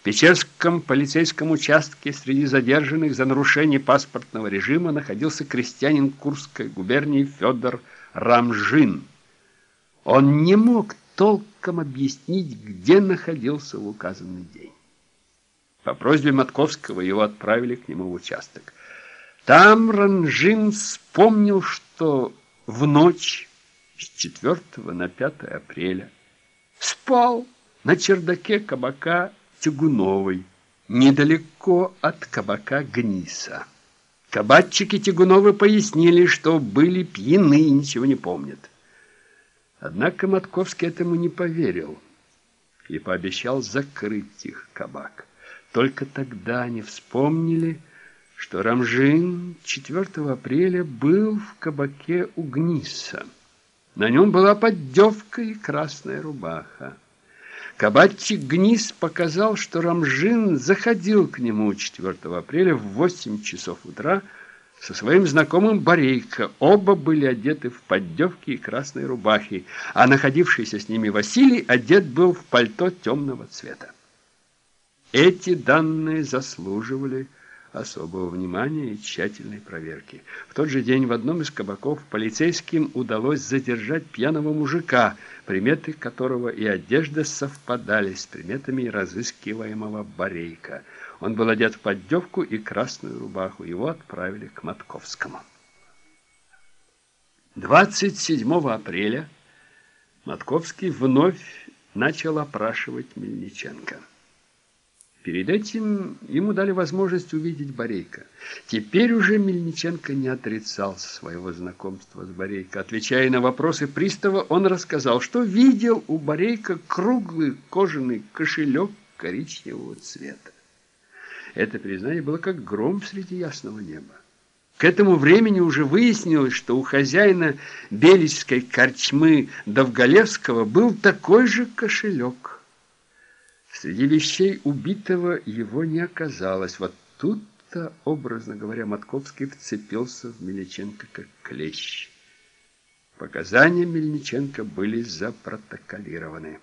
В Печерском полицейском участке среди задержанных за нарушение паспортного режима находился крестьянин Курской губернии Федор Рамжин. Он не мог толком объяснить, где находился в указанный день. По просьбе Матковского его отправили к нему в участок. Там Ранжин вспомнил, что в ночь с 4 на 5 апреля спал на чердаке кабака Тягуновой, недалеко от кабака Гниса. Кабатчики Тягуновы пояснили, что были пьяны и ничего не помнят. Однако Матковский этому не поверил и пообещал закрыть их кабак. Только тогда они вспомнили, что Рамжин 4 апреля был в кабаке у Гниса. На нем была поддевка и красная рубаха. Кабатчик Гнис показал, что Рамжин заходил к нему 4 апреля в 8 часов утра со своим знакомым Борейко. Оба были одеты в поддевки и красной рубахи, а находившийся с ними Василий одет был в пальто темного цвета. Эти данные заслуживали особого внимания и тщательной проверки. В тот же день в одном из кабаков полицейским удалось задержать пьяного мужика, приметы которого и одежда совпадали с приметами разыскиваемого Борейка. Он был одет в поддевку и красную рубаху. Его отправили к Матковскому. 27 апреля Матковский вновь начал опрашивать Мельниченко. Перед этим ему дали возможность увидеть Борейка. Теперь уже Мельниченко не отрицал своего знакомства с Борейко. Отвечая на вопросы пристава, он рассказал, что видел у Борейка круглый кожаный кошелек коричневого цвета. Это признание было как гром среди ясного неба. К этому времени уже выяснилось, что у хозяина Беличской корчмы Довголевского был такой же кошелек. Среди вещей убитого его не оказалось. Вот тут-то, образно говоря, Матковский вцепился в Мельниченко как клещ. Показания Мельниченко были запротоколированы.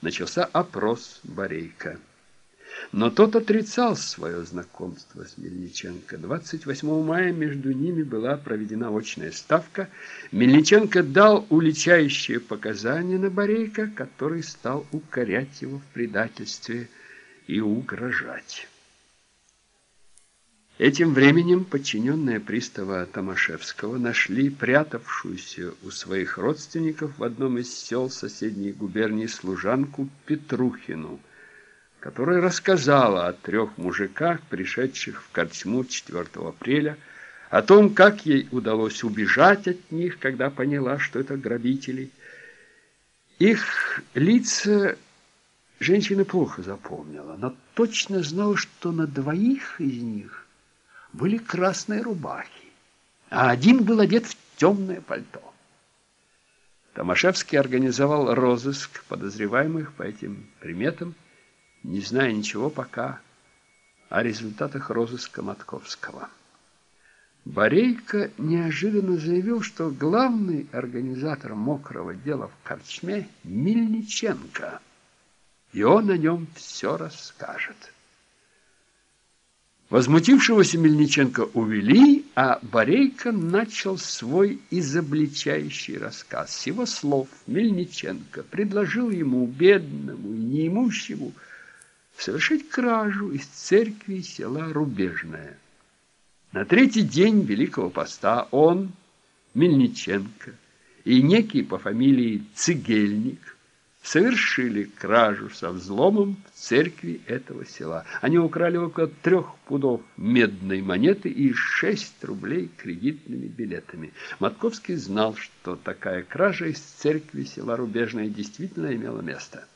Начался опрос Борейка. Но тот отрицал свое знакомство с Мельниченко. 28 мая между ними была проведена очная ставка. Мельниченко дал уличающие показания на Борейка, который стал укорять его в предательстве и угрожать. Этим временем подчиненные пристава Томашевского нашли прятавшуюся у своих родственников в одном из сел соседней губернии служанку Петрухину – которая рассказала о трех мужиках, пришедших в Корчму 4 апреля, о том, как ей удалось убежать от них, когда поняла, что это грабители. Их лица женщина плохо запомнила, но точно знала, что на двоих из них были красные рубахи, а один был одет в темное пальто. Томашевский организовал розыск подозреваемых по этим приметам, не зная ничего пока о результатах розыска Матковского. Борейко неожиданно заявил, что главный организатор мокрого дела в Корчме – Мельниченко, и он о нем все расскажет. Возмутившегося Мельниченко увели, а Борейко начал свой изобличающий рассказ. С его слов Мельниченко предложил ему, бедному и неимущему, совершить кражу из церкви села Рубежное. На третий день Великого Поста он, Мельниченко и некий по фамилии Цигельник совершили кражу со взломом в церкви этого села. Они украли около трех пудов медной монеты и шесть рублей кредитными билетами. Матковский знал, что такая кража из церкви села Рубежное действительно имела место.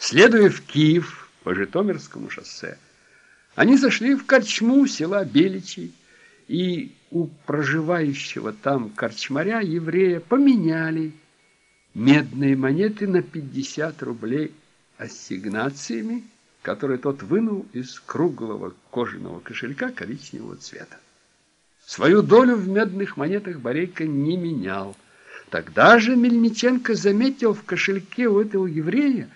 Следуя в Киев по Житомирскому шоссе, они зашли в корчму села Беличи, и у проживающего там корчмаря еврея поменяли медные монеты на 50 рублей ассигнациями, которые тот вынул из круглого кожаного кошелька коричневого цвета. Свою долю в медных монетах Борейко не менял. Тогда же Мельниченко заметил в кошельке у этого еврея